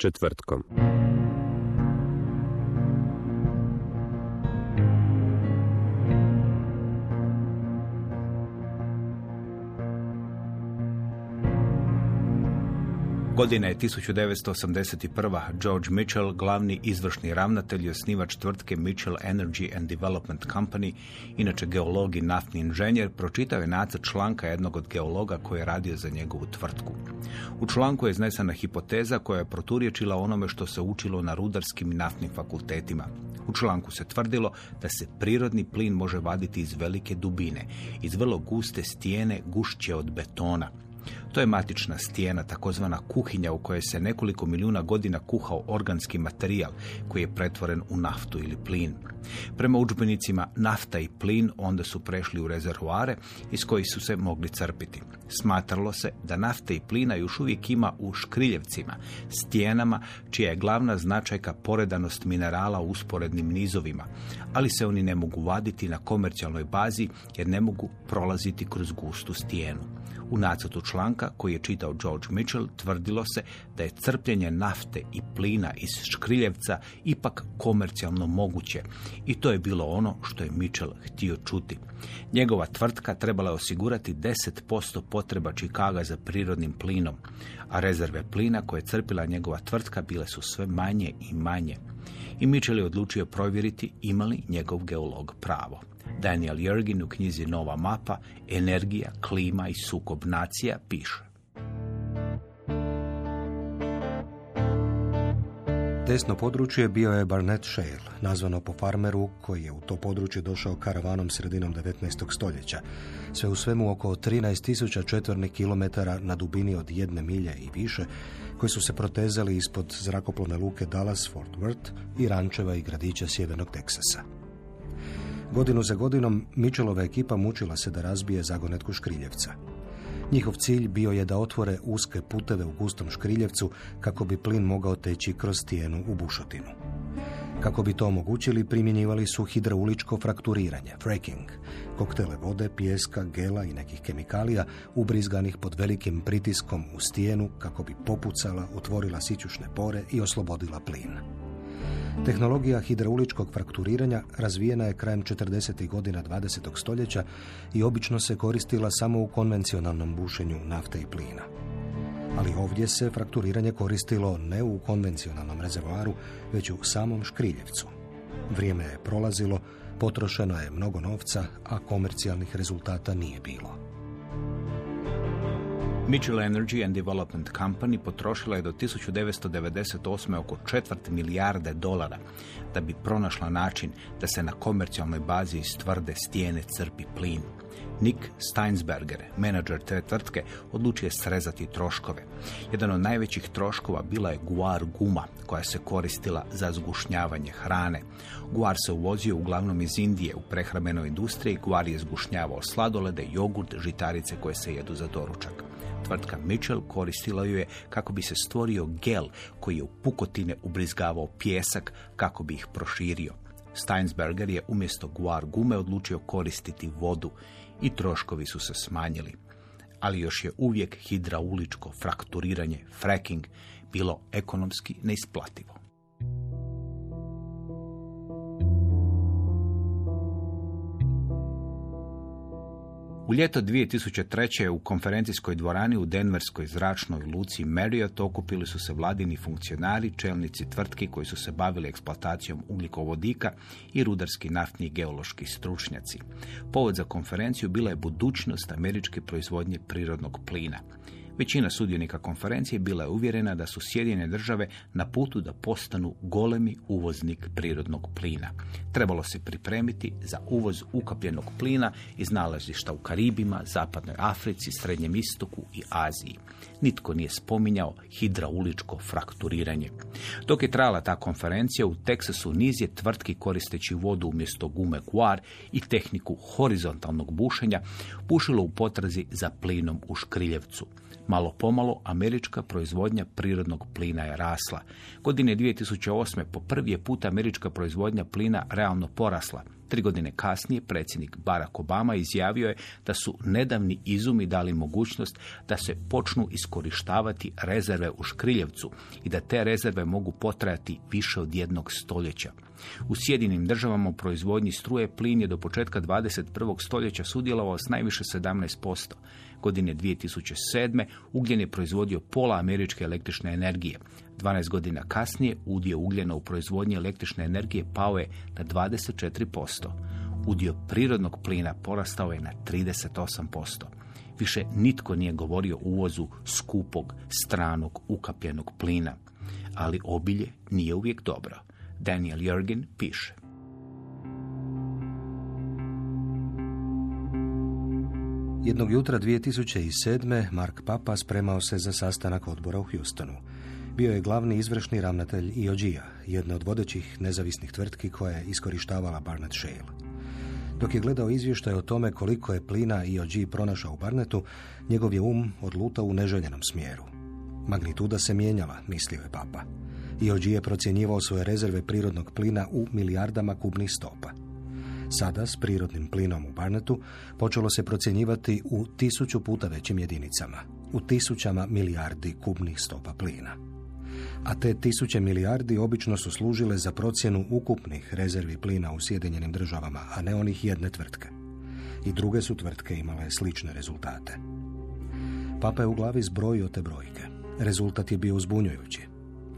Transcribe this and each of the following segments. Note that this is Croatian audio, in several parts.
Četvrtkom. Godina je 1981. George Mitchell, glavni izvršni ravnatelj i osnivač tvrtke Mitchell Energy and Development Company, inače geolog i naftni inženjer, pročitao je nacrt članka jednog od geologa koji je radio za njegovu tvrtku. U članku je iznesena hipoteza koja je proturječila onome što se učilo na rudarskim i naftnim fakultetima. U članku se tvrdilo da se prirodni plin može vaditi iz velike dubine, iz vrlo guste stijene gušće od betona. To je matična stijena, takozvana kuhinja u kojoj se nekoliko milijuna godina kuhao organski materijal koji je pretvoren u naftu ili plin. Prema udžbenicima nafta i plin onda su prešli u rezervoare iz kojih su se mogli crpiti. Smatralo se da nafta i plina još uvijek ima u škriljevcima, stijenama čija je glavna značajka poredanost minerala u usporednim nizovima, ali se oni ne mogu vaditi na komercijalnoj bazi jer ne mogu prolaziti kroz gustu stijenu. U nacrtu članka koji je čitao George Mitchell tvrdilo se da je crpljenje nafte i plina iz škriljevca ipak komercijalno moguće i to je bilo ono što je Mitchell htio čuti. Njegova tvrtka trebala je osigurati 10% potreba Čikaga za prirodnim plinom, a rezerve plina koje je crpila njegova tvrtka bile su sve manje i manje. I Mitchell je odlučio provjeriti ima li njegov geolog pravo. Daniel Jurgin u knjizi Nova mapa, Energija, klima i sukob nacija piše. Desno područje bio je Barnett Shale, nazvano po farmeru koji je u to područje došao karavanom sredinom 19. stoljeća. Sve u svemu oko 13.000 četvornih kilometara na dubini od jedne milje i više, koji su se protezali ispod zrakoplovne luke Dallas Fort Worth i rančeva i gradića sjevernog Teksasa. Godinu za godinom Mitchellova ekipa mučila se da razbije zagonetku Škriljevca. Njihov cilj bio je da otvore uske puteve u gustom Škriljevcu kako bi plin mogao teći kroz stijenu u bušotinu. Kako bi to omogućili, primjenjivali su hidrauličko frakturiranje, fracking, koktele vode, pijeska, gela i nekih kemikalija ubrizganih pod velikim pritiskom u stijenu kako bi popucala, otvorila sićušne pore i oslobodila plin. Tehnologija hidrauličkog frakturiranja razvijena je krajem 40. godina 20. stoljeća i obično se koristila samo u konvencionalnom bušenju nafte i plina. Ali ovdje se frakturiranje koristilo ne u konvencionalnom rezervoaru, već u samom škriljevcu. Vrijeme je prolazilo, potrošeno je mnogo novca, a komercijalnih rezultata nije bilo. Mitchell Energy and Development Company potrošila je do 1998. oko četvrt milijarde dolara da bi pronašla način da se na komercijalnoj bazi iz tvrde stijene crpi plin. Nick Steinsberger, menadžer te tvrtke, odlučio je srezati troškove. Jedan od najvećih troškova bila je guar guma, koja se koristila za zgušnjavanje hrane. Guar se uvozio uglavnom iz Indije u prehrambenoj industriji. Guar je zgušnjavao sladolede, jogurt, žitarice koje se jedu za doručak. Tvrtka Mitchell koristila ju je kako bi se stvorio gel koji je u pukotine ubrizgavao pjesak kako bi ih proširio. Steinsberger je umjesto guar gume odlučio koristiti vodu i troškovi su se smanjili. Ali još je uvijek hidrauličko frakturiranje, fracking, bilo ekonomski neisplativo. U ljeto 2003. u konferencijskoj dvorani u Denverskoj zračnoj luci Marriott okupili su se vladini funkcionari, čelnici tvrtki koji su se bavili eksploatacijom ugljikovodika i rudarski naftni geološki stručnjaci. Povod za konferenciju bila je budućnost američke proizvodnje prirodnog plina. Većina sudionika konferencije bila je uvjerena da su Sjedinjene države na putu da postanu golemi uvoznik prirodnog plina. Trebalo se pripremiti za uvoz ukapljenog plina iz nalazišta u Karibima, Zapadnoj Africi, Srednjem istoku i Aziji. Nitko nije spominjao hidrauličko frakturiranje. Dok je trajala ta konferencija, u Teksasu niz je tvrtki koristeći vodu umjesto gume guar i tehniku horizontalnog bušenja pušilo u potrazi za plinom u Škriljevcu. Malo pomalo američka proizvodnja prirodnog plina je rasla. Godine 2008. po prvi je put američka proizvodnja plina realno porasla. Tri godine kasnije predsjednik Barack Obama izjavio je da su nedavni izumi dali mogućnost da se počnu iskorištavati rezerve u Škriljevcu i da te rezerve mogu potrajati više od jednog stoljeća. U Sjedinim državama u proizvodnji struje plin je do početka 21. stoljeća sudjelovao s najviše 17%. Godine 2007. ugljen je proizvodio pola američke električne energije. 12 godina kasnije udio ugljena u proizvodnji električne energije pao je na 24%. Udio prirodnog plina porastao je na 38%. Više nitko nije govorio o uvozu skupog, stranog, ukapljenog plina. Ali obilje nije uvijek dobro. Daniel Jurgen piše. Jednog jutra 2007. Mark Papa spremao se za sastanak odbora u Houstonu. Bio je glavni izvršni ravnatelj IOG-a, jedne od vodećih nezavisnih tvrtki koja je iskorištavala Barnett Shale. Dok je gledao izvještaj o tome koliko je plina IOG pronašao u Barnetu, njegov je um odlutao u neželjenom smjeru. Magnituda se mijenjala, mislio je Papa. IOG je procjenjivao svoje rezerve prirodnog plina u milijardama kubnih stopa. Sada s prirodnim plinom u Barnetu počelo se procjenjivati u tisuću puta većim jedinicama, u tisućama milijardi kubnih stopa plina. A te tisuće milijardi obično su služile za procjenu ukupnih rezervi plina u Sjedinjenim državama, a ne onih jedne tvrtke. I druge su tvrtke imale slične rezultate. Papa je u glavi zbrojio te brojke. Rezultat je bio uzbunjujući.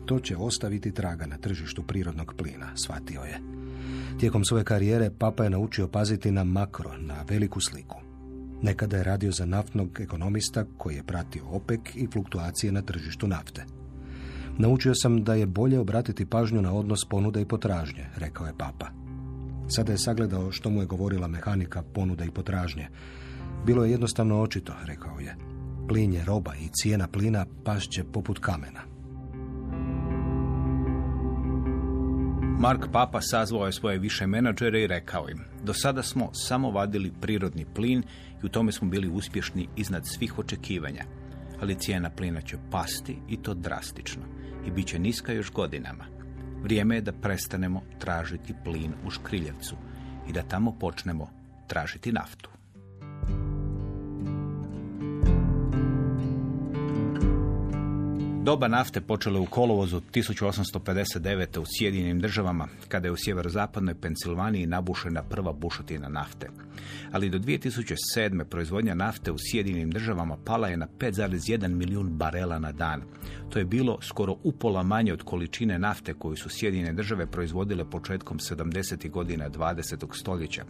To će ostaviti traga na tržištu prirodnog plina, shvatio je. Tijekom svoje karijere Papa je naučio paziti na makro, na veliku sliku. Nekada je radio za naftnog ekonomista koji je pratio OPEC i fluktuacije na tržištu nafte. Naučio sam da je bolje obratiti pažnju na odnos ponude i potražnje, rekao je Papa. Sada je sagledao što mu je govorila mehanika ponude i potražnje. Bilo je jednostavno očito, rekao je. Plin je roba i cijena plina pašće poput kamena. Mark Papa sazvao je svoje više menadžere i rekao im, do sada smo samo vadili prirodni plin i u tome smo bili uspješni iznad svih očekivanja. Ali cijena plina će pasti i to drastično i bit će niska još godinama. Vrijeme je da prestanemo tražiti plin u Škriljevcu i da tamo počnemo tražiti naftu. Doba nafte počela u kolovozu 1859. u Sjedinjenim državama, kada je u sjeverozapadnoj Pensilvaniji nabušena prva bušotina nafte. Ali do 2007. proizvodnja nafte u Sjedinjenim državama pala je na 5,1 milijun barela na dan. To je bilo skoro upola manje od količine nafte koju su Sjedinjene države proizvodile početkom 70. godina 20. stoljeća.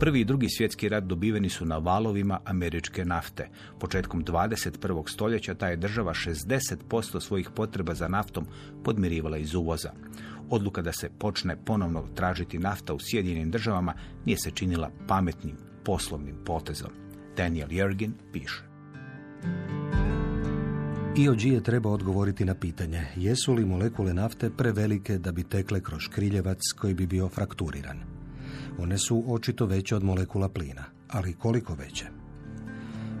Prvi i drugi svjetski rat dobiveni su na valovima američke nafte. Početkom 21. stoljeća ta je država 60% svojih potreba za naftom podmirivala iz uvoza. Odluka da se počne ponovno tražiti nafta u Sjedinjenim državama nije se činila pametnim poslovnim potezom. Daniel Jergin piše. IOG je treba odgovoriti na pitanje jesu li molekule nafte prevelike da bi tekle kroz škriljevac koji bi bio frakturiran. One su očito veće od molekula plina, ali koliko veće?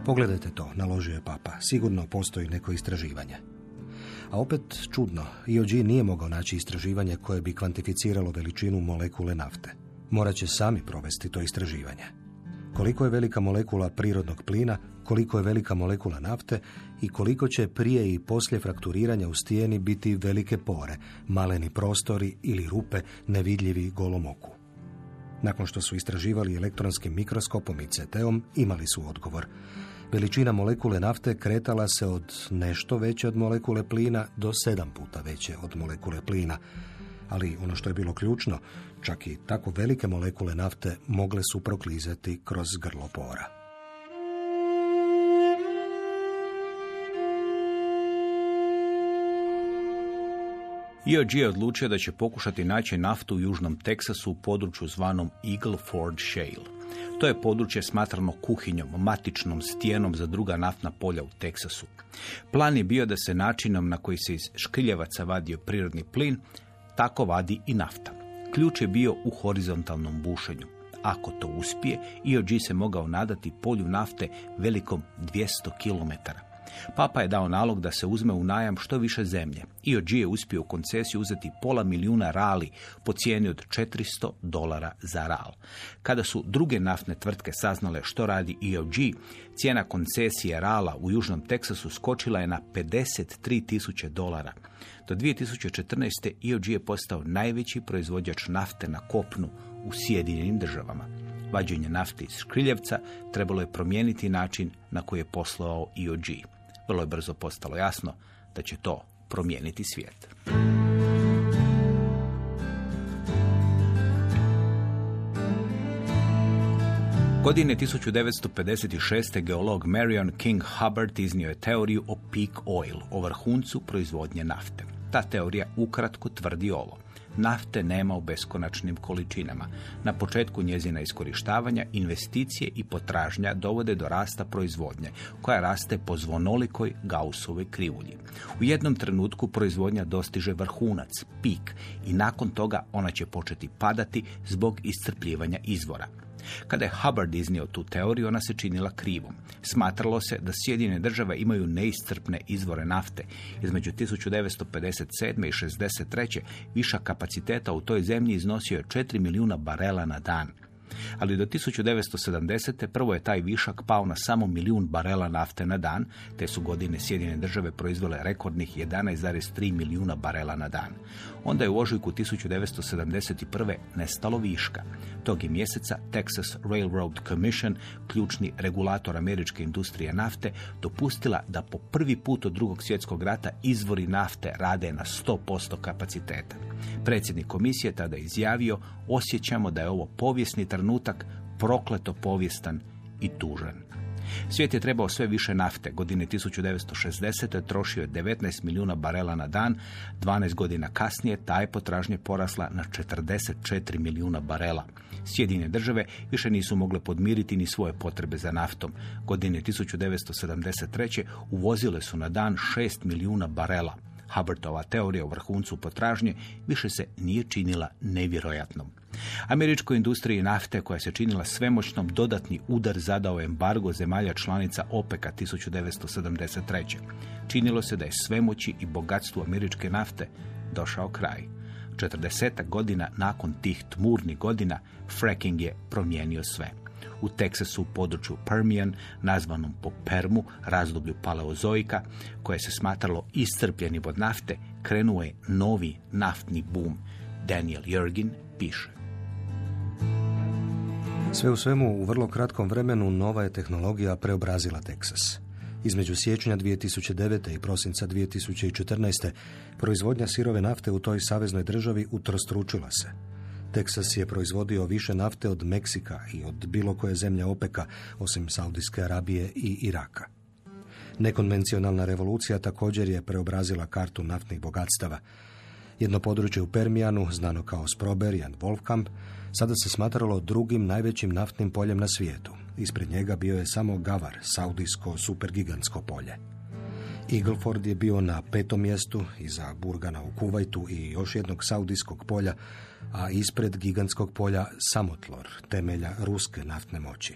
Pogledajte to, naložio je papa. Sigurno postoji neko istraživanje. A opet čudno, IOG nije mogao naći istraživanje koje bi kvantificiralo veličinu molekule nafte. Morat će sami provesti to istraživanje. Koliko je velika molekula prirodnog plina, koliko je velika molekula nafte i koliko će prije i poslije frakturiranja u stijeni biti velike pore, maleni prostori ili rupe nevidljivi golom oku. Nakon što su istraživali elektronskim mikroskopom i CT-om, imali su odgovor. Veličina molekule nafte kretala se od nešto veće od molekule plina do sedam puta veće od molekule plina. Ali ono što je bilo ključno, čak i tako velike molekule nafte mogle su proklizati kroz grlo pora. EOG je odlučio da će pokušati naći naftu u južnom Teksasu u području zvanom Eagle Ford Shale. To je područje smatrano kuhinjom, matičnom stijenom za druga naftna polja u Teksasu. Plan je bio da se načinom na koji se iz škriljevaca vadio prirodni plin, tako vadi i nafta. Ključ je bio u horizontalnom bušenju. Ako to uspije, EOG se mogao nadati polju nafte velikom 200 km. Papa je dao nalog da se uzme u najam što više zemlje. IOG je uspio u koncesiju uzeti pola milijuna rali po cijeni od 400 dolara za ral. Kada su druge naftne tvrtke saznale što radi IOG, cijena koncesije rala u Južnom Teksasu skočila je na 53 tisuće dolara. Do 2014. IOG je postao najveći proizvođač nafte na kopnu u Sjedinjenim državama. Vađenje nafte iz Škriljevca trebalo je promijeniti način na koji je poslovao IOG. Vrlo je brzo postalo jasno da će to promijeniti svijet. Godine 1956. geolog Marion King Hubbard iznio je teoriju o peak oil, o vrhuncu proizvodnje nafte. Ta teorija ukratko tvrdi ovo. Nafte nema u beskonačnim količinama. Na početku njezina iskorištavanja investicije i potražnja dovode do rasta proizvodnje, koja raste po zvonolikoj gausovoj krivulji. U jednom trenutku proizvodnja dostiže vrhunac, pik, i nakon toga ona će početi padati zbog iscrpljivanja izvora. Kada je Hubbard iznio tu teoriju, ona se činila krivom. Smatralo se da Sjedine države imaju neiscrpne izvore nafte. Između 1957. i 63. viša kapaciteta u toj zemlji iznosio je 4 milijuna barela na dan ali do 1970. prvo je taj višak pao na samo milijun barela nafte na dan, te su godine Sjedine države proizvele rekordnih 11,3 milijuna barela na dan. Onda je u ožujku 1971. nestalo viška. Tog je mjeseca Texas Railroad Commission, ključni regulator američke industrije nafte, dopustila da po prvi put od drugog svjetskog rata izvori nafte rade na 100% kapaciteta. Predsjednik komisije tada izjavio, osjećamo da je ovo povijesni trenutak, prokleto povijestan i tužan. Svijet je trebao sve više nafte. Godine 1960. trošio je 19 milijuna barela na dan. 12 godina kasnije ta je potražnje porasla na 44 milijuna barela. Sjedine države više nisu mogle podmiriti ni svoje potrebe za naftom. Godine 1973. uvozile su na dan 6 milijuna barela. Hubbardova teorija o vrhuncu potražnje više se nije činila nevjerojatnom. Američkoj industriji nafte koja se činila svemoćnom dodatni udar zadao embargo zemalja članica OPEC-a 1973. Činilo se da je svemoći i bogatstvu američke nafte došao kraj. 40 godina nakon tih tmurnih godina fracking je promijenio sve u Teksasu u području Permian, nazvanom po Permu, razdoblju paleozoika, koje se smatralo iscrpljenim od nafte, krenuo je novi naftni boom. Daniel Jurgin piše. Sve u svemu, u vrlo kratkom vremenu nova je tehnologija preobrazila Teksas. Između siječnja 2009. i prosinca 2014. proizvodnja sirove nafte u toj saveznoj državi utrostručila se. Teksas je proizvodio više nafte od Meksika i od bilo koje zemlje OPEKA, osim Saudijske Arabije i Iraka. Nekonvencionalna revolucija također je preobrazila kartu naftnih bogatstava. Jedno područje u Permijanu, znano kao Sproberian Wolfkamp, sada se smatralo drugim najvećim naftnim poljem na svijetu. Ispred njega bio je samo Gavar, saudijsko supergigantsko polje. Eagleford je bio na petom mjestu, iza Burgana u Kuvajtu i još jednog saudijskog polja, a ispred gigantskog polja Samotlor, temelja ruske naftne moći.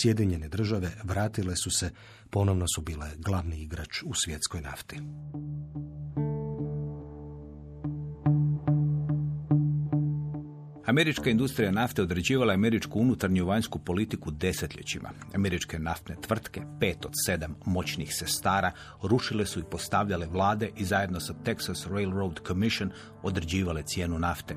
Sjedinjene države vratile su se, ponovno su bile glavni igrač u svjetskoj nafti. Američka industrija nafte određivala američku unutarnju vanjsku politiku desetljećima. Američke naftne tvrtke, pet od sedam moćnih sestara, rušile su i postavljale vlade i zajedno sa Texas Railroad Commission određivale cijenu nafte.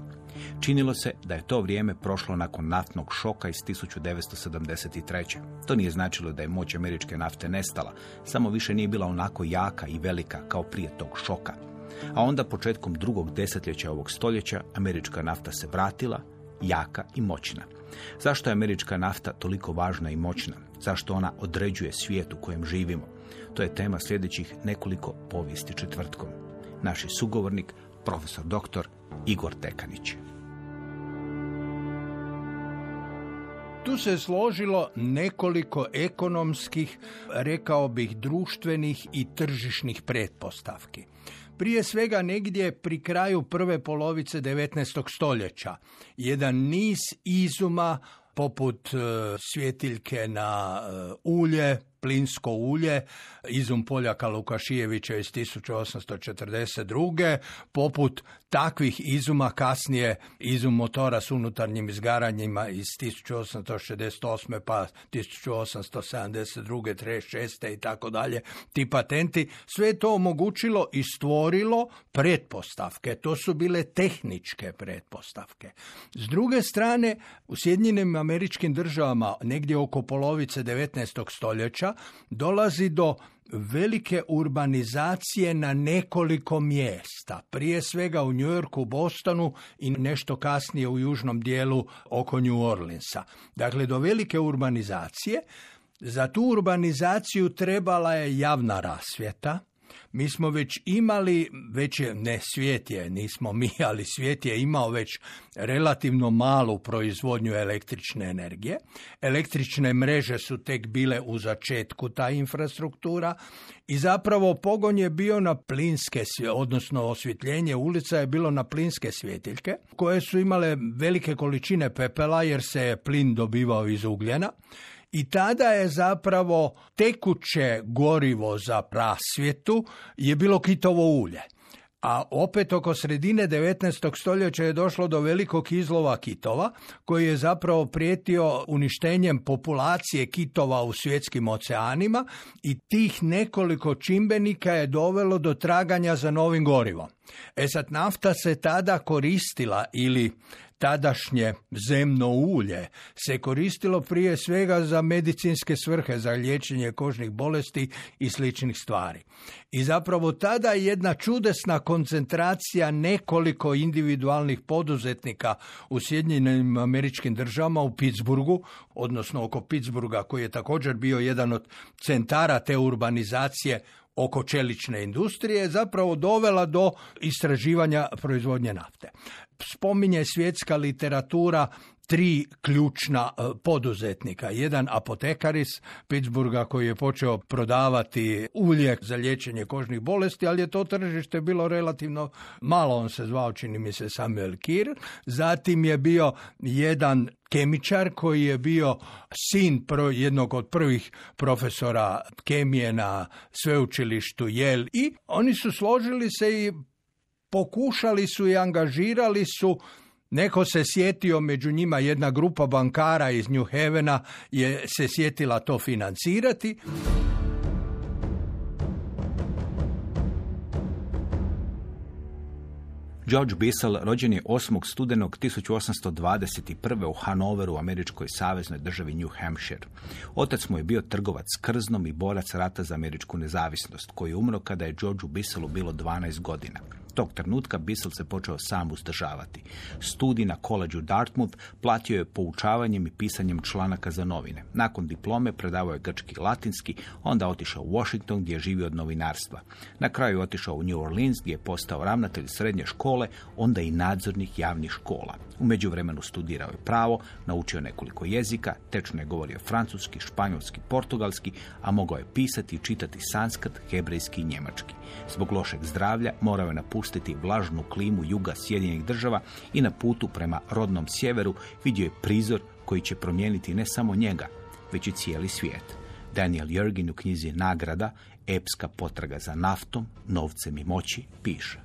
Činilo se da je to vrijeme prošlo nakon naftnog šoka iz 1973. To nije značilo da je moć američke nafte nestala, samo više nije bila onako jaka i velika kao prije tog šoka. A onda početkom drugog desetljeća ovog stoljeća američka nafta se vratila, jaka i moćna. Zašto je američka nafta toliko važna i moćna? Zašto ona određuje svijet u kojem živimo? To je tema sljedećih nekoliko povijesti četvrtkom. Naši sugovornik, profesor doktor Igor Tekanić. Tu se složilo nekoliko ekonomskih, rekao bih društvenih i tržišnih pretpostavki. Prije svega negdje pri kraju prve polovice 19. stoljeća. Jedan niz izuma poput e, svjetiljke na e, ulje, plinsko ulje, izum Poljaka Lukašijevića iz 1842. Poput takvih izuma kasnije izum motora s unutarnjim izgaranjima iz 1868. pa 1872. 36. i tako dalje, ti patenti, sve je to omogućilo i stvorilo pretpostavke. To su bile tehničke pretpostavke. S druge strane, u Sjedinjenim američkim državama, negdje oko polovice 19. stoljeća, dolazi do velike urbanizacije na nekoliko mjesta. Prije svega u New Yorku, Bostonu i nešto kasnije u južnom dijelu oko New Orleansa. Dakle, do velike urbanizacije. Za tu urbanizaciju trebala je javna rasvjeta, mi smo već imali, već je, ne svijet je, nismo mi, ali svijet je imao već relativno malu proizvodnju električne energije. Električne mreže su tek bile u začetku ta infrastruktura i zapravo pogon je bio na plinske, odnosno osvjetljenje ulica je bilo na plinske svjetiljke koje su imale velike količine pepela jer se plin dobivao iz ugljena i tada je zapravo tekuće gorivo za rasvjetu je bilo kitovo ulje. A opet oko sredine 19. stoljeća je došlo do velikog izlova kitova koji je zapravo prijetio uništenjem populacije kitova u svjetskim oceanima i tih nekoliko čimbenika je dovelo do traganja za novim gorivom. E sad nafta se tada koristila ili tadašnje zemno ulje se koristilo prije svega za medicinske svrhe, za liječenje kožnih bolesti i sličnih stvari. I zapravo tada jedna čudesna koncentracija nekoliko individualnih poduzetnika u Sjedinjenim američkim državama u Pittsburghu, odnosno oko Pittsburgha koji je također bio jedan od centara te urbanizacije oko čelične industrije zapravo dovela do istraživanja proizvodnje nafte. Spominje svjetska literatura tri ključna e, poduzetnika. Jedan apotekar iz Pittsburgha koji je počeo prodavati ulje za liječenje kožnih bolesti, ali je to tržište bilo relativno malo. On se zvao, čini mi se, Samuel Kir. Zatim je bio jedan kemičar koji je bio sin jednog od prvih profesora kemije na sveučilištu Jel i oni su složili se i pokušali su i angažirali su Neko se sjetio, među njima jedna grupa bankara iz New Havena je se sjetila to financirati. George Bissell rođen je 8. studenog 1821. u Hanoveru, u američkoj saveznoj državi New Hampshire. Otac mu je bio trgovac s krznom i borac rata za američku nezavisnost, koji je umro kada je Georgeu Bissellu bilo 12 godina. Tog trenutka Bissell se počeo sam uzdržavati. Studij na koleđu Dartmouth platio je poučavanjem i pisanjem članaka za novine. Nakon diplome predavao je grčki i latinski, onda otišao u Washington gdje je živio od novinarstva. Na kraju otišao u New Orleans gdje je postao ravnatelj srednje škole, onda i nadzornih javnih škola. U međuvremenu studirao je pravo, naučio nekoliko jezika, tečno je govorio francuski, španjolski, portugalski, a mogao je pisati i čitati sanskrt, hebrejski i njemački. Zbog lošeg zdravlja morao je napustiti vlažnu klimu juga Sjedinjenih država i na putu prema rodnom sjeveru vidio je prizor koji će promijeniti ne samo njega, već i cijeli svijet. Daniel Jurgin u knjizi Nagrada, epska potraga za naftom, novcem i moći, piše.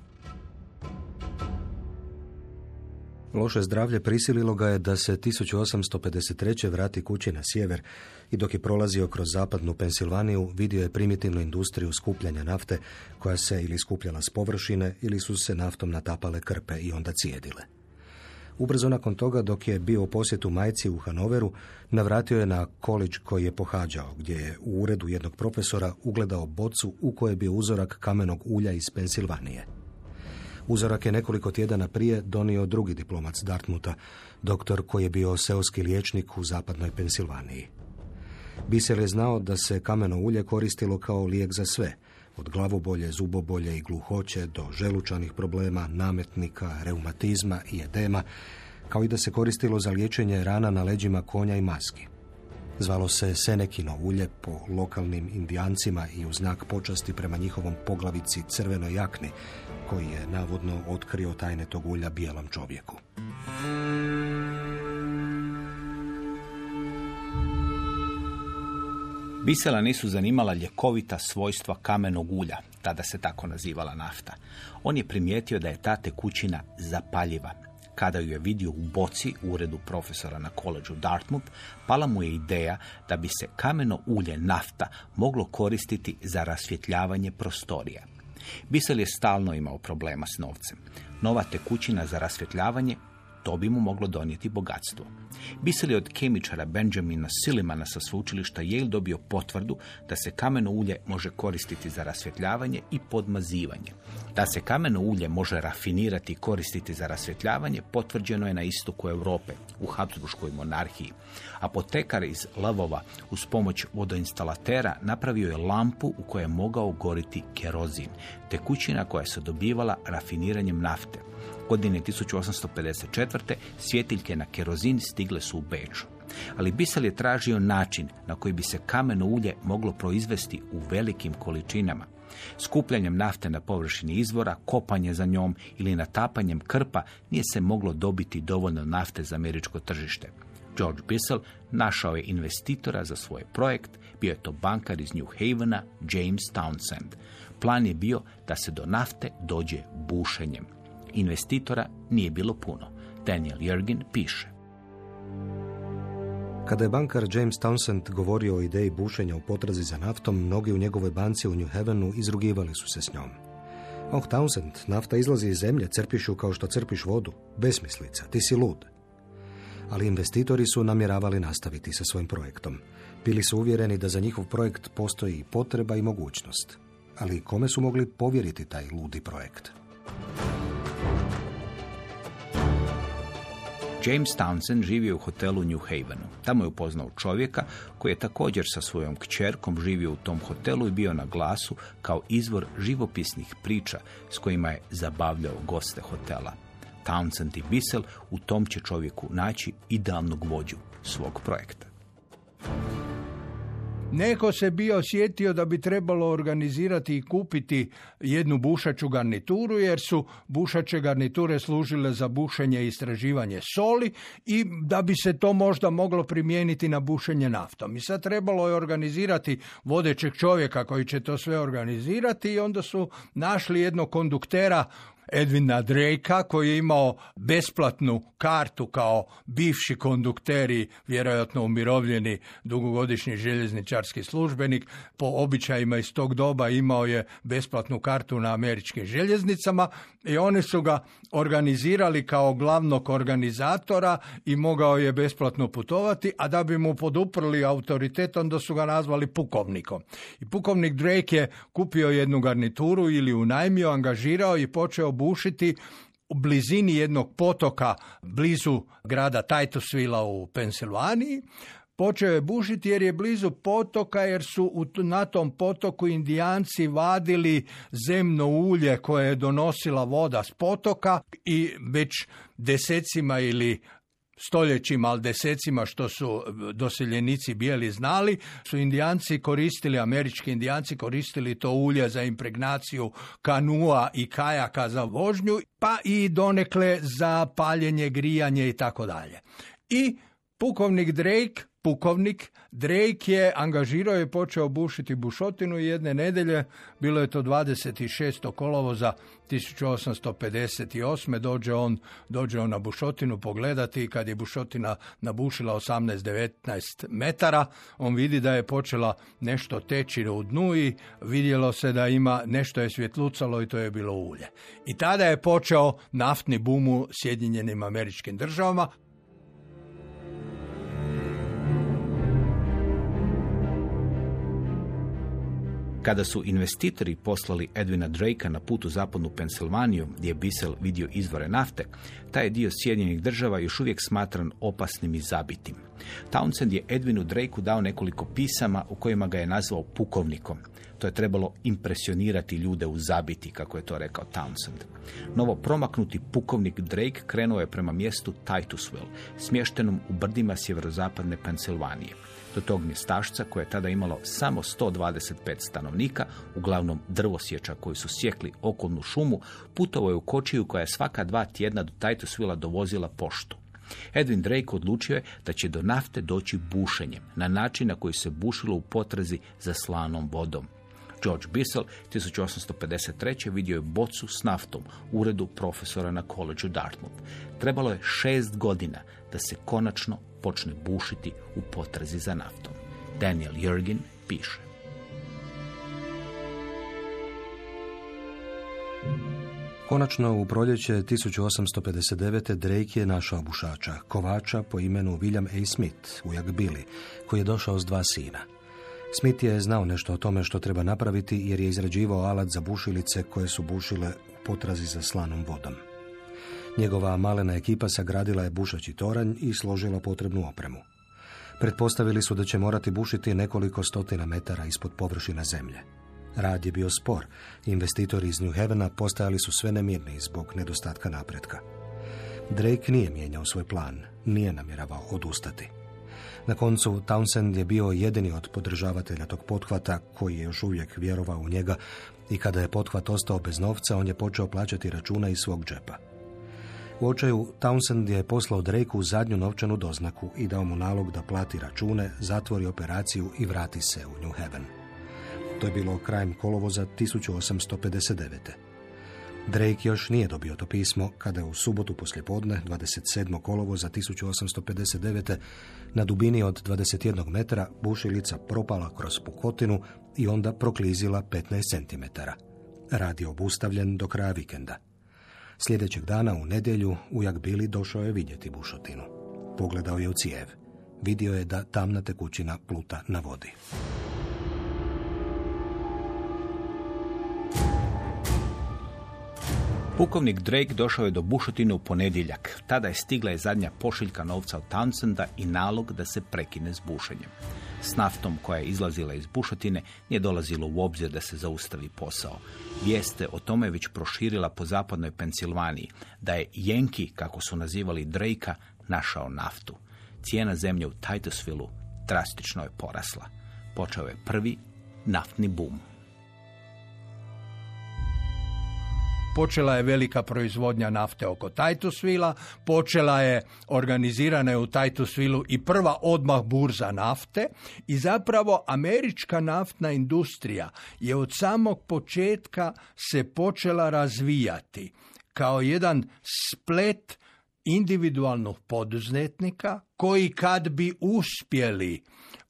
Loše zdravlje prisililo ga je da se 1853. vrati kući na sjever i dok je prolazio kroz zapadnu Pensilvaniju vidio je primitivnu industriju skupljanja nafte koja se ili skupljala s površine ili su se naftom natapale krpe i onda cijedile. Ubrzo nakon toga, dok je bio u posjetu majci u Hanoveru, navratio je na koliđ koji je pohađao, gdje je u uredu jednog profesora ugledao bocu u kojoj je bio uzorak kamenog ulja iz Pensilvanije. Uzorak je nekoliko tjedana prije donio drugi diplomac Dartmuta, doktor koji je bio seoski liječnik u zapadnoj Pensilvaniji. Bisel je znao da se kameno ulje koristilo kao lijek za sve, od glavobolje, zubobolje i gluhoće do želučanih problema, nametnika, reumatizma i edema, kao i da se koristilo za liječenje rana na leđima konja i maski. Zvalo se Senekino ulje po lokalnim indijancima i u znak počasti prema njihovom poglavici crvenoj jakni, koji je navodno otkrio tajne tog ulja bijelom čovjeku. Bisela nisu zanimala ljekovita svojstva kamenog ulja, tada se tako nazivala nafta. On je primijetio da je ta tekućina zapaljiva. Kada ju je vidio u boci u uredu profesora na koleđu Dartmouth, pala mu je ideja da bi se kameno ulje nafta moglo koristiti za rasvjetljavanje prostorija. Bisel je stalno imao problema s novcem. Nova tekućina za rasvjetljavanje to bi mu moglo donijeti bogatstvo. Bisel je od kemičara Benjamina Silimana sa sveučilišta Yale dobio potvrdu da se kameno ulje može koristiti za rasvjetljavanje i podmazivanje. Da se kameno ulje može rafinirati i koristiti za rasvjetljavanje potvrđeno je na istoku Europe, u Habsburškoj monarhiji. Apotekar iz Lavova uz pomoć vodoinstalatera napravio je lampu u kojoj je mogao goriti kerozin, tekućina koja se dobivala rafiniranjem nafte. Godine 1854. svjetiljke na kerozin stigle su u Beču. Ali Bisel je tražio način na koji bi se kameno ulje moglo proizvesti u velikim količinama. Skupljanjem nafte na površini izvora, kopanje za njom ili natapanjem krpa nije se moglo dobiti dovoljno nafte za američko tržište. George Bissell našao je investitora za svoj projekt, bio je to bankar iz New Havena, James Townsend. Plan je bio da se do nafte dođe bušenjem. Investitora nije bilo puno. Daniel Jurgin piše. Kada je bankar James Townsend govorio o ideji bušenja u potrazi za naftom, mnogi u njegovoj banci u New Havenu izrugivali su se s njom. Oh, Townsend, nafta izlazi iz zemlje, crpiš ju kao što crpiš vodu. Besmislica, ti si lud. Ali investitori su namjeravali nastaviti sa svojim projektom. Bili su uvjereni da za njihov projekt postoji potreba i mogućnost. Ali kome su mogli povjeriti taj ludi projekt? James Townsend živio u hotelu New Havenu. Tamo je upoznao čovjeka koji je također sa svojom kćerkom živio u tom hotelu i bio na glasu kao izvor živopisnih priča s kojima je zabavljao goste hotela. Townsend i Bissell u tom će čovjeku naći idealnog vođu svog projekta. Neko se bio sjetio da bi trebalo organizirati i kupiti jednu bušaču garnituru, jer su bušače garniture služile za bušenje i istraživanje soli i da bi se to možda moglo primijeniti na bušenje naftom. I sad trebalo je organizirati vodećeg čovjeka koji će to sve organizirati i onda su našli jednog konduktera Edvina Drejka koji je imao besplatnu kartu kao bivši kondukteri, vjerojatno umirovljeni dugogodišnji željezničarski službenik. Po običajima iz tog doba imao je besplatnu kartu na američkim željeznicama i oni su ga organizirali kao glavnog organizatora i mogao je besplatno putovati, a da bi mu poduprli autoritet, onda su ga nazvali pukovnikom. I pukovnik Drake je kupio jednu garnituru ili unajmio, angažirao i počeo bušiti u blizini jednog potoka blizu grada Titusvilla u Pensilvaniji. Počeo je bušiti jer je blizu potoka jer su na tom potoku indijanci vadili zemno ulje koje je donosila voda s potoka i već desecima ili stoljećima, ali desecima što su doseljenici bijeli znali, su indijanci koristili, američki indijanci koristili to ulje za impregnaciju kanua i kajaka za vožnju, pa i donekle za paljenje, grijanje i tako dalje. I pukovnik Drake pukovnik. Drake je angažirao i počeo bušiti bušotinu i jedne nedelje, bilo je to 26. kolovoza 1858. dođe on, dođe on na bušotinu pogledati i kad je bušotina nabušila 18-19 metara, on vidi da je počela nešto teći u dnu i vidjelo se da ima nešto je svjetlucalo i to je bilo ulje. I tada je počeo naftni bum u Sjedinjenim američkim državama, Kada su investitori poslali Edwina Drakea na put u zapadnu Pensilvaniju, gdje je Bissell vidio izvore nafte, taj dio Sjedinjenih država još uvijek smatran opasnim i zabitim. Townsend je Edwinu Drakeu dao nekoliko pisama u kojima ga je nazvao pukovnikom. To je trebalo impresionirati ljude u zabiti, kako je to rekao Townsend. Novo promaknuti pukovnik Drake krenuo je prema mjestu Titusville, smještenom u brdima sjeverozapadne Pensilvanije. Do tog mjestašca, koje je tada imalo samo 125 stanovnika, uglavnom drvosječa koji su sjekli okolnu šumu, putovo je u kočiju koja je svaka dva tjedna do Titusvilla dovozila poštu. Edwin Drake odlučio je da će do nafte doći bušenjem, na način na koji se bušilo u potrazi za slanom vodom. George Bissell 1853. vidio je bocu s naftom u uredu profesora na koleđu Dartmouth. Trebalo je šest godina da se konačno počne bušiti u potrazi za naftom. Daniel Jurgin piše. Konačno u proljeće 1859. Drake je našao bušača, kovača po imenu William A. Smith u Billy, koji je došao s dva sina. Smith je znao nešto o tome što treba napraviti jer je izrađivao alat za bušilice koje su bušile u potrazi za slanom vodom. Njegova malena ekipa sagradila je bušaći toranj i složila potrebnu opremu. Pretpostavili su da će morati bušiti nekoliko stotina metara ispod površina zemlje. Rad je bio spor. Investitori iz New Havena postajali su sve nemirni zbog nedostatka napretka. Drake nije mijenjao svoj plan, nije namjeravao odustati. Na koncu Townsend je bio jedini od podržavatelja tog pothvata koji je još uvijek vjerovao u njega i kada je pothvat ostao bez novca, on je počeo plaćati računa iz svog džepa. U očaju Townsend je poslao Drakeu zadnju novčanu doznaku i dao mu nalog da plati račune, zatvori operaciju i vrati se u New Haven. To je bilo krajem kolovoza 1859. Drake još nije dobio to pismo kada je u subotu poslijepodne 27. kolovoza 1859. na dubini od 21 metra bušilica propala kroz pukotinu i onda proklizila 15 cm. Rad je obustavljen do kraja vikenda. Sljedećeg dana u nedjelju ujak Bili došao je vidjeti bušotinu. Pogledao je u cijev. Vidio je da tamna tekućina pluta na vodi. Pukovnik Drake došao je do bušotine u ponedjeljak. Tada je stigla je zadnja pošiljka novca od Townsenda i nalog da se prekine s bušenjem. S naftom koja je izlazila iz bušotine nije dolazilo u obzir da se zaustavi posao. Vijeste o tome već proširila po zapadnoj Pensilvaniji, da je Jenki, kako su nazivali Drakea, našao naftu. Cijena zemlje u Titusvillu drastično je porasla. Počeo je prvi naftni bum. Počela je velika proizvodnja nafte oko Titusvila, počela je organizirana je u Titusvilu i prva odmah burza nafte i zapravo američka naftna industrija je od samog početka se počela razvijati kao jedan splet individualnog poduzetnika koji kad bi uspjeli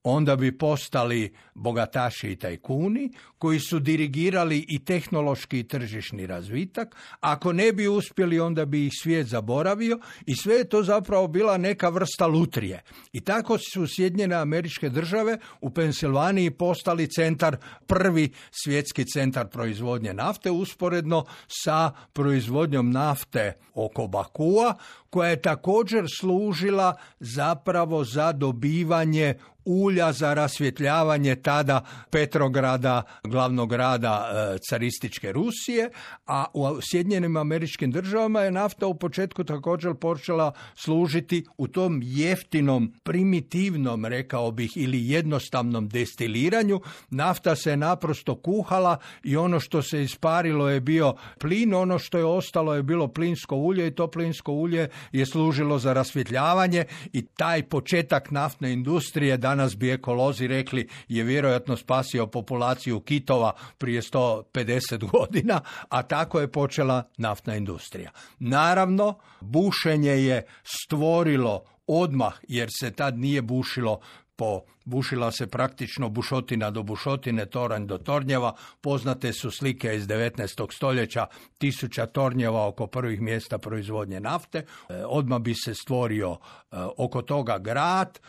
onda bi postali bogataši i tajkuni koji su dirigirali i tehnološki i tržišni razvitak. Ako ne bi uspjeli, onda bi ih svijet zaboravio i sve je to zapravo bila neka vrsta lutrije. I tako su Sjedinjene američke države u Pensilvaniji postali centar, prvi svjetski centar proizvodnje nafte, usporedno sa proizvodnjom nafte oko Bakua, koja je također služila zapravo za dobivanje ulja za rasvjetljavanje tada Petrograda, glavnog grada e, carističke Rusije, a u Sjedinjenim američkim državama je nafta u početku također počela služiti u tom jeftinom, primitivnom, rekao bih, ili jednostavnom destiliranju. Nafta se naprosto kuhala i ono što se isparilo je bio plin, ono što je ostalo je bilo plinsko ulje i to plinsko ulje je služilo za rasvjetljavanje i taj početak naftne industrije, danas bi ekolozi rekli, je vjerojatno spasio populaciju kitova prije 150 godina, a tako je počela naftna industrija. Naravno, bušenje je stvorilo odmah, jer se tad nije bušilo po bušila se praktično bušotina do bušotine, toranj do tornjeva. Poznate su slike iz 19. stoljeća, tisuća tornjeva oko prvih mjesta proizvodnje nafte. E, odmah bi se stvorio e, oko toga grad,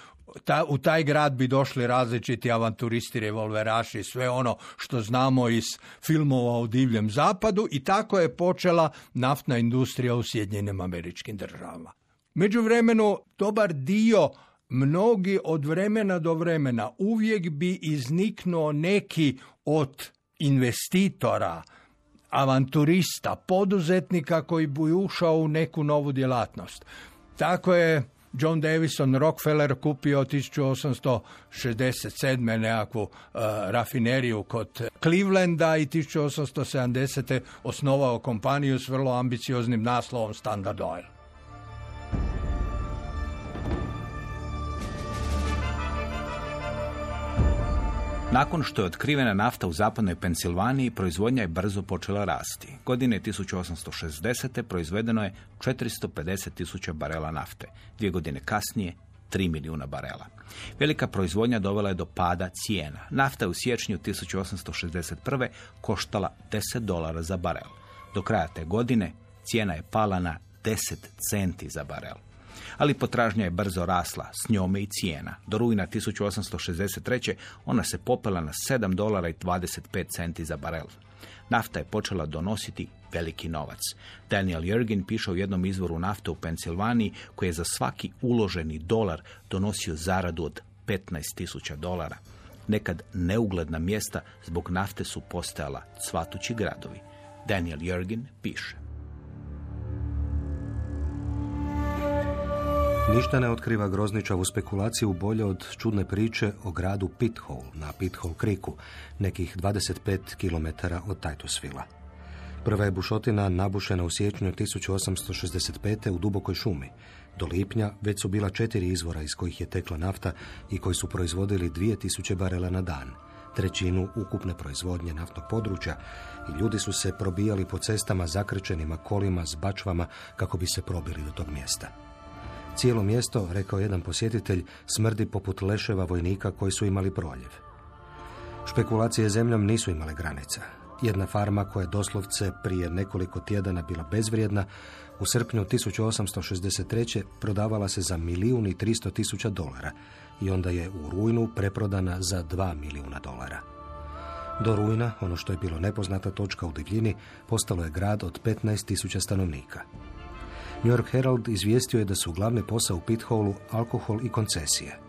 ta, u taj grad bi došli različiti avanturisti, revolveraši, sve ono što znamo iz filmova o divljem zapadu i tako je počela naftna industrija u Sjedinjenim američkim državama. Međuvremenu, dobar dio mnogi od vremena do vremena uvijek bi izniknuo neki od investitora, avanturista, poduzetnika koji bi ušao u neku novu djelatnost. Tako je John Davison Rockefeller kupio 1867. nekakvu uh, rafineriju kod Clevelanda i 1870. osnovao kompaniju s vrlo ambicioznim naslovom Standard Oil. Nakon što je otkrivena nafta u zapadnoj Pensilvaniji, proizvodnja je brzo počela rasti. Godine 1860. proizvedeno je 450 tisuća barela nafte. Dvije godine kasnije 3 milijuna barela. Velika proizvodnja dovela je do pada cijena. Nafta je u siječnju 1861. koštala 10 dolara za barel. Do kraja te godine cijena je pala na 10 centi za barel ali potražnja je brzo rasla, s njome i cijena. Do rujna 1863. ona se popela na 7 dolara i 25 centi za barel. Nafta je počela donositi veliki novac. Daniel Jurgin piše u jednom izvoru nafte u Pensilvaniji koji je za svaki uloženi dolar donosio zaradu od 15.000 dolara. Nekad neugledna mjesta zbog nafte su postajala cvatući gradovi. Daniel Jurgin piše. Ništa ne otkriva grozničavu spekulaciju bolje od čudne priče o gradu Pithole na Pithole Kriku, nekih 25 km od Titusvila. Prva je bušotina nabušena u siječnju 1865. u dubokoj šumi. Do lipnja već su bila četiri izvora iz kojih je tekla nafta i koji su proizvodili 2000 barela na dan, trećinu ukupne proizvodnje naftnog područja i ljudi su se probijali po cestama zakrčenima kolima s bačvama kako bi se probili do tog mjesta. Cijelo mjesto, rekao jedan posjetitelj, smrdi poput leševa vojnika koji su imali proljev. Špekulacije zemljom nisu imale granica. Jedna farma koja je doslovce prije nekoliko tjedana bila bezvrijedna, u srpnju 1863. prodavala se za milijun i tristo tisuća dolara i onda je u rujnu preprodana za dva milijuna dolara. Do rujna, ono što je bilo nepoznata točka u divljini, postalo je grad od 15 tisuća stanovnika. New York Herald izvijestio je da su glavni posao u Pitholu alkohol i koncesije.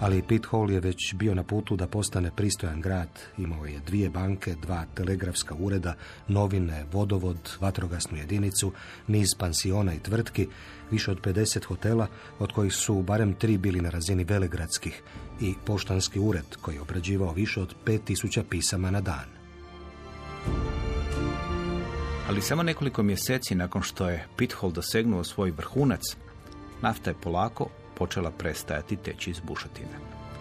Ali Pithole je već bio na putu da postane pristojan grad. Imao je dvije banke, dva telegrafska ureda, novine, vodovod, vatrogasnu jedinicu, niz pansiona i tvrtki, više od 50 hotela, od kojih su barem tri bili na razini velegradskih i poštanski ured koji je obrađivao više od 5000 pisama na dan. Ali samo nekoliko mjeseci nakon što je Pithole dosegnuo svoj vrhunac, nafta je polako počela prestajati teći iz bušotine.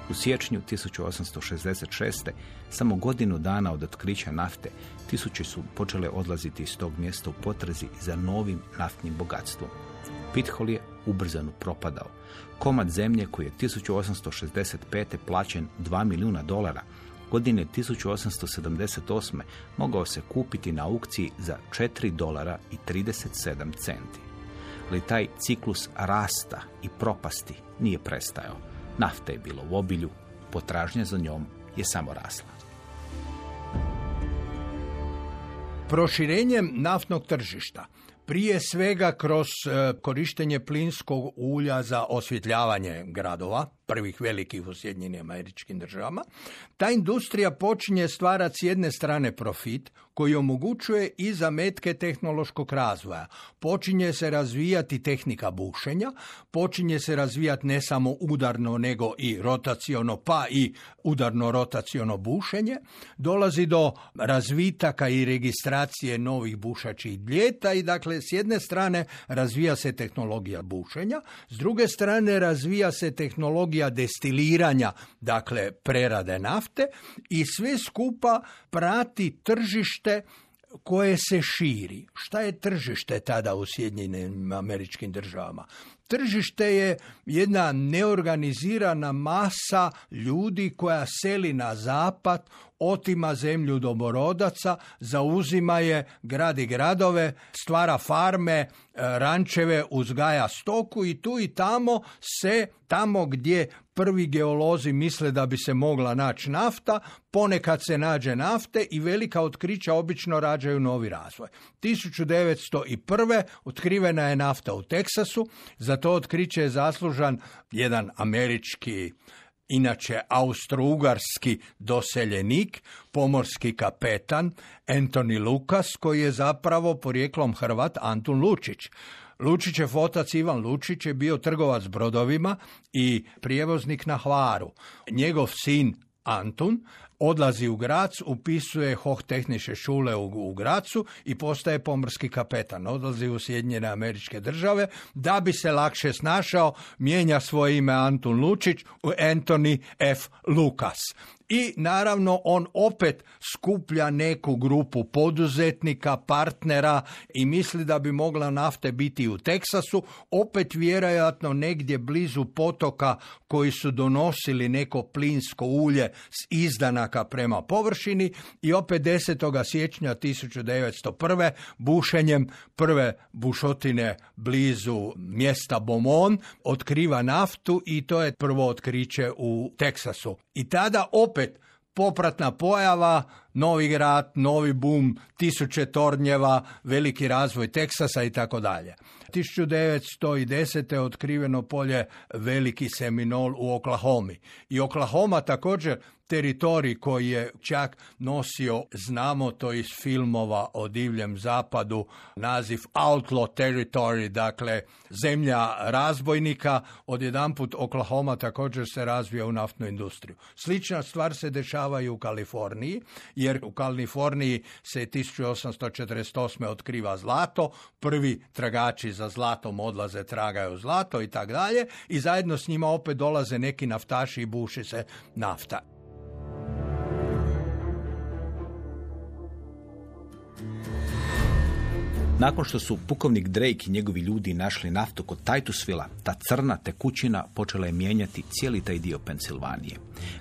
U siječnju 1866. samo godinu dana od otkrića nafte, tisuće su počele odlaziti iz tog mjesta u potrazi za novim naftnim bogatstvom. Pithol je ubrzano propadao. Komad zemlje koji je 1865. plaćen 2 milijuna dolara, godine 1878. mogao se kupiti na aukciji za 4 dolara i 37 centi. Ali taj ciklus rasta i propasti nije prestajao. Nafta je bilo u obilju, potražnja za njom je samo rasla. Proširenjem naftnog tržišta prije svega kroz e, korištenje plinskog ulja za osvjetljavanje gradova, prvih velikih u Sjedinjenim američkim državama, ta industrija počinje stvarati s jedne strane profit koji omogućuje i zametke tehnološkog razvoja. Počinje se razvijati tehnika bušenja, počinje se razvijati ne samo udarno nego i rotaciono pa i udarno rotaciono bušenje. Dolazi do razvitaka i registracije novih bušačih bljeta i dakle s jedne strane razvija se tehnologija bušenja, s druge strane razvija se tehnologija destiliranja, dakle prerade nafte i sve skupa prati tržište koje se širi. Šta je tržište tada u Sjedinjenim američkim državama? Tržište je jedna neorganizirana masa ljudi koja seli na zapad, otima zemlju domorodaca, zauzima je gradi gradove, stvara farme, e, rančeve, uzgaja stoku i tu i tamo se, tamo gdje prvi geolozi misle da bi se mogla naći nafta, ponekad se nađe nafte i velika otkrića obično rađaju novi razvoj. 1901. otkrivena je nafta u Teksasu, za to otkriće je zaslužan jedan američki inače austrougarski doseljenik, pomorski kapetan Anthony Lukas, koji je zapravo porijeklom Hrvat Antun Lučić. Lučićev otac Ivan Lučić je bio trgovac brodovima i prijevoznik na Hvaru. Njegov sin Antun odlazi u Grac, upisuje Hoch Technische Schule u, u Gracu i postaje pomorski kapetan. Odlazi u Sjedinjene američke države da bi se lakše snašao, mijenja svoje ime Antun Lučić u Anthony F. Lucas i naravno on opet skuplja neku grupu poduzetnika, partnera i misli da bi mogla nafte biti u Teksasu, opet vjerojatno negdje blizu potoka koji su donosili neko plinsko ulje s izdanaka prema površini i opet 10. siječnja 1901. bušenjem prve bušotine blizu mjesta Bomon otkriva naftu i to je prvo otkriće u Teksasu. I tada opet popratna pojava, novi grad, novi bum, tisuće tornjeva, veliki razvoj Teksasa i tako dalje. 1910. je otkriveno polje veliki seminol u Oklahomi. I Oklahoma također teritorij koji je čak nosio, znamo to iz filmova o divljem zapadu, naziv Outlaw Territory, dakle zemlja razbojnika, odjedanput Oklahoma također se razvija u naftnu industriju. Slična stvar se dešava i u Kaliforniji, jer u Kaliforniji se 1848. otkriva zlato, prvi tragači za zlatom odlaze, tragaju zlato i tako dalje i zajedno s njima opet dolaze neki naftaši i buši se nafta. Nakon što su pukovnik Drake i njegovi ljudi našli naftu kod Titusvila, ta crna tekućina počela je mijenjati cijeli taj dio Pensilvanije.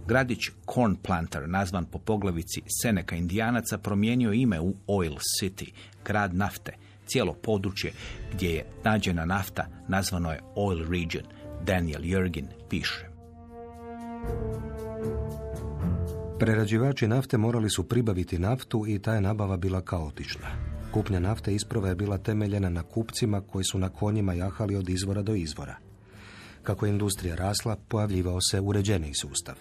Gradić Corn Planter, nazvan po poglavici Seneka Indijanaca, promijenio ime u Oil City, grad nafte. Cijelo područje gdje je nađena nafta nazvano je Oil Region. Daniel Jurgin piše. Prerađivači nafte morali su pribaviti naftu i ta je nabava bila kaotična. Kupnja nafte isprova je bila temeljena na kupcima koji su na konjima jahali od izvora do izvora. Kako je industrija rasla, pojavljivao se uređeniji sustav.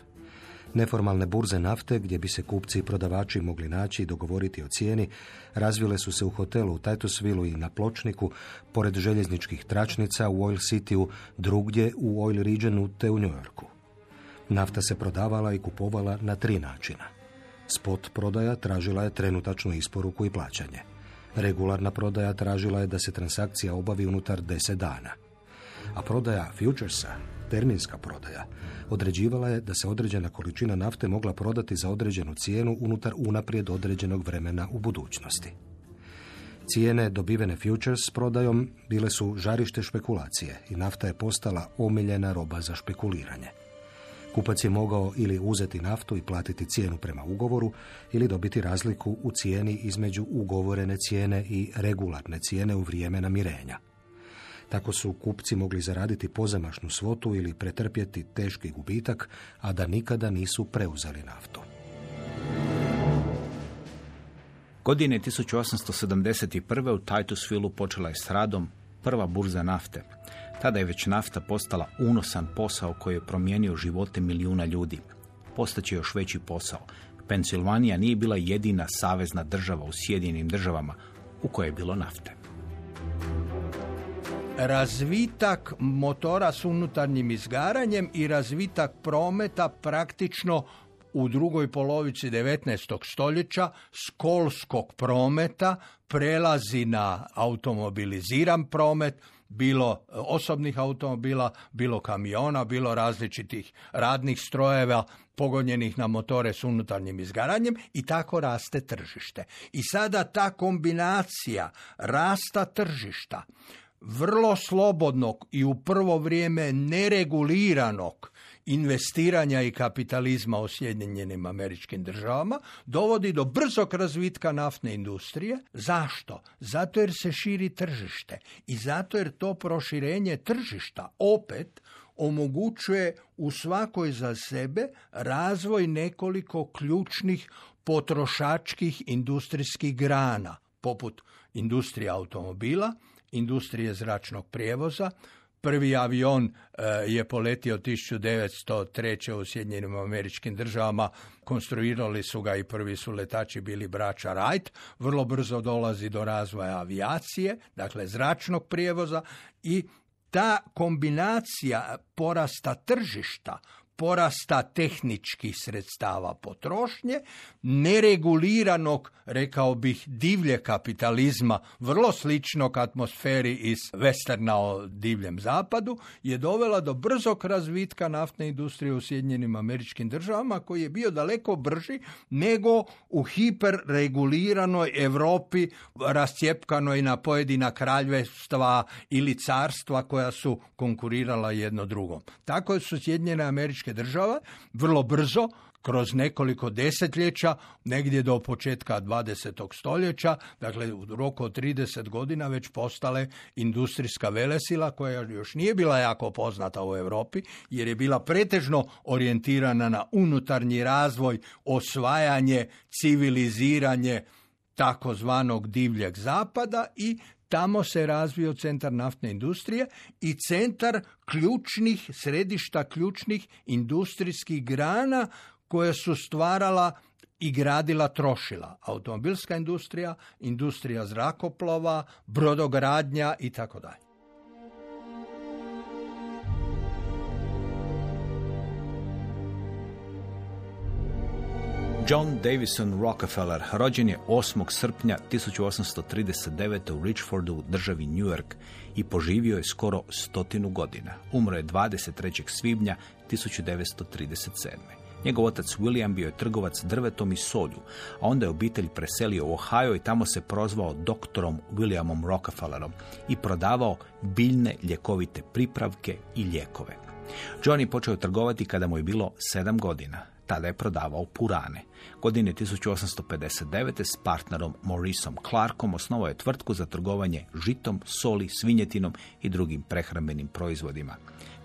Neformalne burze nafte, gdje bi se kupci i prodavači mogli naći i dogovoriti o cijeni, razvile su se u hotelu u Titusvilu i na Pločniku, pored željezničkih tračnica u Oil Cityu, drugdje u Oil Regionu te u New Yorku. Nafta se prodavala i kupovala na tri načina. Spot prodaja tražila je trenutačnu isporuku i plaćanje. Regularna prodaja tražila je da se transakcija obavi unutar 10 dana. A prodaja futuresa, terminska prodaja, određivala je da se određena količina nafte mogla prodati za određenu cijenu unutar unaprijed određenog vremena u budućnosti. Cijene dobivene futures prodajom bile su žarište špekulacije i nafta je postala omiljena roba za špekuliranje. Kupac je mogao ili uzeti naftu i platiti cijenu prema ugovoru ili dobiti razliku u cijeni između ugovorene cijene i regularne cijene u vrijeme namirenja. Tako su kupci mogli zaraditi pozamašnu svotu ili pretrpjeti teški gubitak, a da nikada nisu preuzeli naftu. Godine 1871. u Titusvilu počela je s radom prva burza nafte. Tada je već nafta postala unosan posao koji je promijenio živote milijuna ljudi. Postaće još veći posao. Pensilvanija nije bila jedina savezna država u Sjedinim državama u kojoj je bilo nafte. razvitak motora s unutarnjim izgaranjem i razvitak prometa praktično u drugoj polovici 19. stoljeća skolskog prometa prelazi na automobiliziran promet, bilo osobnih automobila, bilo kamiona, bilo različitih radnih strojeva pogonjenih na motore s unutarnjim izgaranjem i tako raste tržište. I sada ta kombinacija rasta tržišta vrlo slobodnog i u prvo vrijeme nereguliranog investiranja i kapitalizma u Sjedinjenim američkim državama dovodi do brzog razvitka naftne industrije. Zašto? Zato jer se širi tržište i zato jer to proširenje tržišta opet omogućuje u svakoj za sebe razvoj nekoliko ključnih potrošačkih industrijskih grana, poput industrije automobila, industrije zračnog prijevoza. Prvi avion e, je poletio 1903. u Sjedinjenim američkim državama. Konstruirali su ga i prvi su letači bili braća Wright. Vrlo brzo dolazi do razvoja avijacije, dakle zračnog prijevoza i ta kombinacija porasta tržišta porasta tehničkih sredstava potrošnje, nereguliranog, rekao bih, divlje kapitalizma, vrlo sličnog atmosferi iz westerna o divljem zapadu, je dovela do brzog razvitka naftne industrije u Sjedinjenim američkim državama, koji je bio daleko brži nego u hiperreguliranoj Europi, rascijepkanoj na pojedina kraljevstva ili carstva koja su konkurirala jedno drugom. Tako su Sjedinjene američke država vrlo brzo kroz nekoliko desetljeća, negdje do početka 20. stoljeća, dakle u roku od 30 godina već postale industrijska velesila koja još nije bila jako poznata u Europi jer je bila pretežno orijentirana na unutarnji razvoj, osvajanje, civiliziranje takozvanog divljeg zapada i Tamo se razvio centar naftne industrije i centar ključnih, središta ključnih industrijskih grana koje su stvarala i gradila trošila. Automobilska industrija, industrija zrakoplova, brodogradnja i tako dalje. John Davison Rockefeller rođen je 8. srpnja 1839. u Richfordu, državi New York i poživio je skoro stotinu godina. Umro je 23. svibnja 1937. Njegov otac William bio je trgovac drvetom i solju, a onda je obitelj preselio u Ohio i tamo se prozvao doktorom Williamom Rockefellerom i prodavao biljne ljekovite pripravke i lijekove. John je počeo trgovati kada mu je bilo sedam godina. Tada je prodavao purane. Godine 1859. s partnerom Mauriceom Clarkom osnovao je tvrtku za trgovanje žitom, soli, svinjetinom i drugim prehrambenim proizvodima.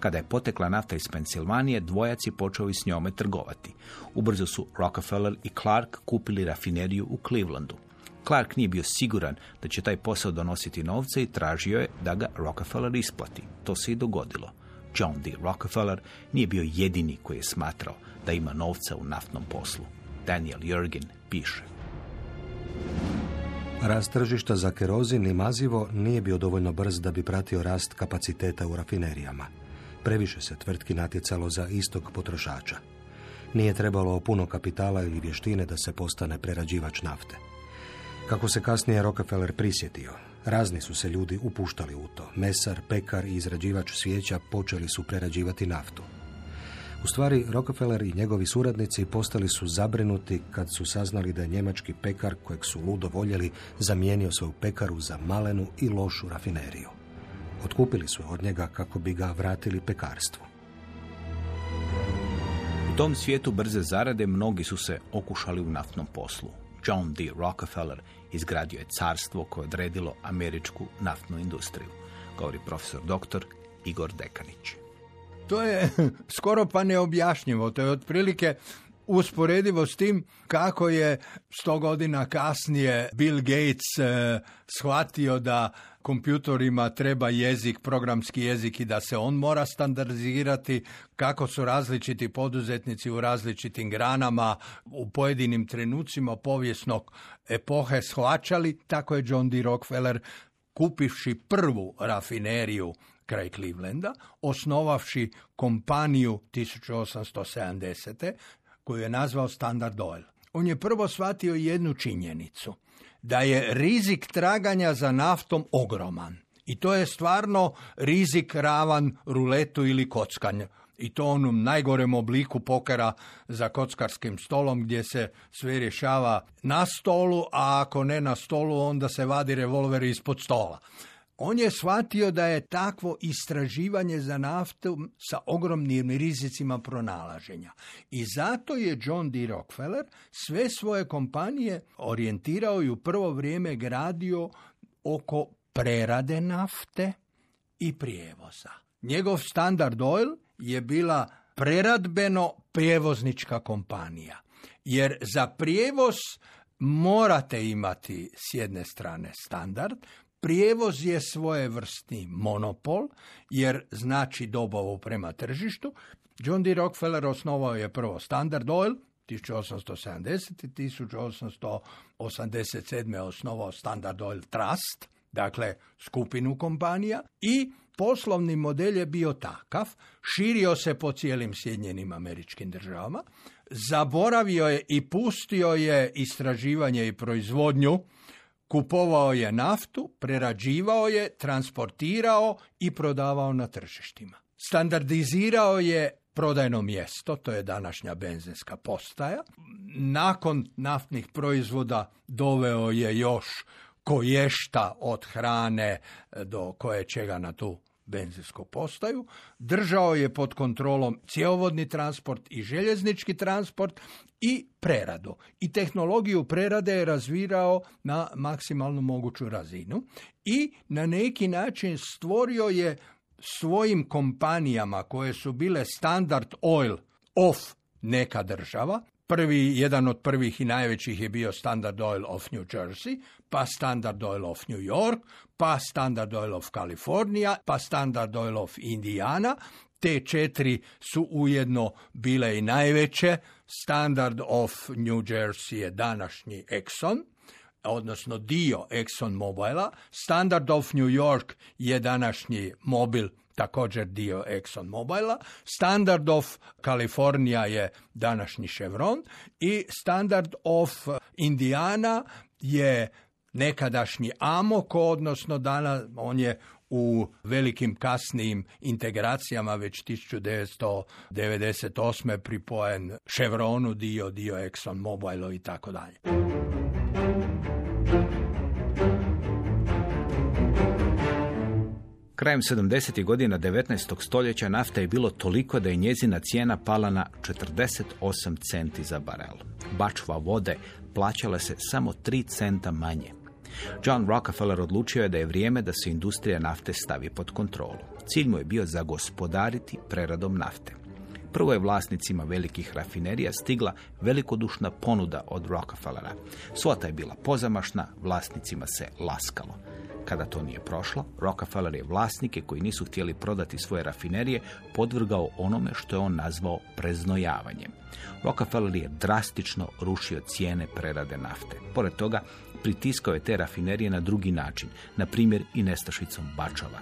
Kada je potekla nafta iz Pensilvanije, dvojac je počeo i s njome trgovati. Ubrzo su Rockefeller i Clark kupili rafineriju u Clevelandu. Clark nije bio siguran da će taj posao donositi novce i tražio je da ga Rockefeller isplati. To se i dogodilo. John D. Rockefeller nije bio jedini koji je smatrao da ima novca u naftnom poslu. Daniel Jurgen piše. Rast tržišta za kerozin i mazivo nije bio dovoljno brz da bi pratio rast kapaciteta u rafinerijama. Previše se tvrtki natjecalo za istog potrošača. Nije trebalo puno kapitala ili vještine da se postane prerađivač nafte. Kako se kasnije Rockefeller prisjetio, razni su se ljudi upuštali u to. Mesar, pekar i izrađivač svijeća počeli su prerađivati naftu. U stvari, Rockefeller i njegovi suradnici postali su zabrinuti kad su saznali da je njemački pekar, kojeg su ludo voljeli, zamijenio svoju pekaru za malenu i lošu rafineriju. Otkupili su od njega kako bi ga vratili pekarstvu. U tom svijetu brze zarade mnogi su se okušali u naftnom poslu. John D. Rockefeller izgradio je carstvo koje je odredilo američku naftnu industriju, govori profesor dr. Igor Dekanić. To je skoro pa neobjašnjivo. To je otprilike usporedivo s tim kako je sto godina kasnije Bill Gates eh, shvatio da kompjutorima treba jezik, programski jezik i da se on mora standardizirati, kako su različiti poduzetnici u različitim granama u pojedinim trenucima povijesnog epohe shvaćali, tako je John D. Rockefeller kupivši prvu rafineriju kraj Clevelanda, osnovavši kompaniju 1870. koju je nazvao Standard Oil. On je prvo shvatio jednu činjenicu, da je rizik traganja za naftom ogroman. I to je stvarno rizik ravan ruletu ili kockanju. I to onom najgorem obliku pokera za kockarskim stolom gdje se sve rješava na stolu, a ako ne na stolu onda se vadi revolver ispod stola. On je shvatio da je takvo istraživanje za naftu sa ogromnim rizicima pronalaženja. I zato je John D. Rockefeller sve svoje kompanije orijentirao i u prvo vrijeme gradio oko prerade nafte i prijevoza. Njegov Standard Oil je bila preradbeno prijevoznička kompanija. Jer za prijevoz morate imati s jedne strane standard, Prijevoz je svojevrsni monopol, jer znači dobavu prema tržištu. John D. Rockefeller osnovao je prvo Standard Oil, 1870. i 1887. osnovao Standard Oil Trust, dakle skupinu kompanija i poslovni model je bio takav, širio se po cijelim Sjedinjenim američkim državama, zaboravio je i pustio je istraživanje i proizvodnju Kupovao je naftu, prerađivao je, transportirao i prodavao na tržištima. Standardizirao je prodajno mjesto, to je današnja benzinska postaja. Nakon naftnih proizvoda doveo je još koješta od hrane do koje čega na tu benzinsku postaju, držao je pod kontrolom cjevovodni transport i željeznički transport i preradu. I tehnologiju prerade je razvirao na maksimalnu moguću razinu i na neki način stvorio je svojim kompanijama koje su bile Standard Oil of neka država, Prvi, jedan od prvih i najvećih je bio Standard Oil of New Jersey, pa Standard Oil of New York, pa Standard Oil of California, pa Standard Oil of Indiana. Te četiri su ujedno bile i najveće. Standard of New Jersey je današnji Exxon, odnosno dio Exxon Mobila. Standard of New York je današnji mobil također dio Exxon Mobila. Standard of California je današnji Chevron i Standard of Indiana je nekadašnji Amoko, odnosno dana on je u velikim kasnijim integracijama već 1998. pripojen Chevronu, dio, dio Exxon Mobilu i tako dalje. Krajem 70. godina 19. stoljeća nafta je bilo toliko da je njezina cijena pala na 48 centi za barel. Bačva vode plaćala se samo 3 centa manje. John Rockefeller odlučio je da je vrijeme da se industrija nafte stavi pod kontrolu. Cilj mu je bio zagospodariti preradom nafte. Prvo je vlasnicima velikih rafinerija stigla velikodušna ponuda od Rockefellera. Svota je bila pozamašna, vlasnicima se laskalo. Kada to nije prošlo, Rockefeller je vlasnike koji nisu htjeli prodati svoje rafinerije podvrgao onome što je on nazvao preznojavanjem. Rockefeller je drastično rušio cijene prerade nafte. Pored toga, pritiskao je te rafinerije na drugi način, na primjer i nestašicom bačava.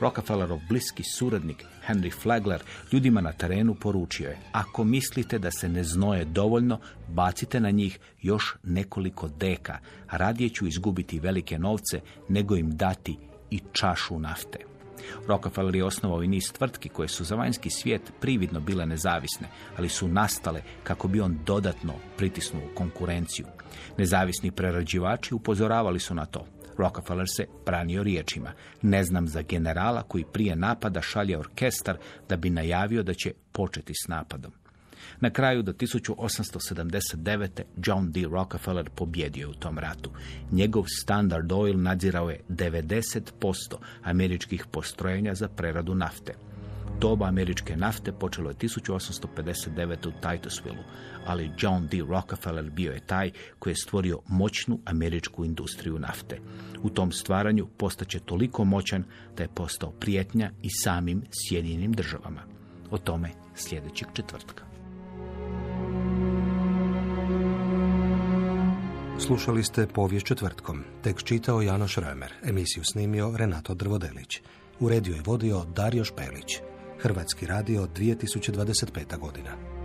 Rockefellerov bliski suradnik Henry Flagler ljudima na terenu poručio je ako mislite da se ne znoje dovoljno, bacite na njih još nekoliko deka, radije ću izgubiti velike novce nego im dati i čašu nafte. Rockefeller je osnovao i niz tvrtki koje su za vanjski svijet prividno bile nezavisne, ali su nastale kako bi on dodatno pritisnuo konkurenciju. Nezavisni prerađivači upozoravali su na to. Rockefeller se branio riječima. Ne znam za generala koji prije napada šalje orkestar da bi najavio da će početi s napadom. Na kraju do 1879. John D. Rockefeller pobjedio u tom ratu. Njegov Standard Oil nadzirao je 90% američkih postrojenja za preradu nafte. Doba američke nafte počelo je 1859. u Titusville, ali John D. Rockefeller bio je taj koji je stvorio moćnu američku industriju nafte. U tom stvaranju postaće toliko moćan da je postao prijetnja i samim Sjedinjenim državama. O tome sljedećeg četvrtka. Slušali ste povijest četvrtkom. Tekst čitao Janoš Römer. Emisiju snimio Renato Drvodelić. Uredio je vodio Dario Špelić. Hrvatski radio 2025. godina.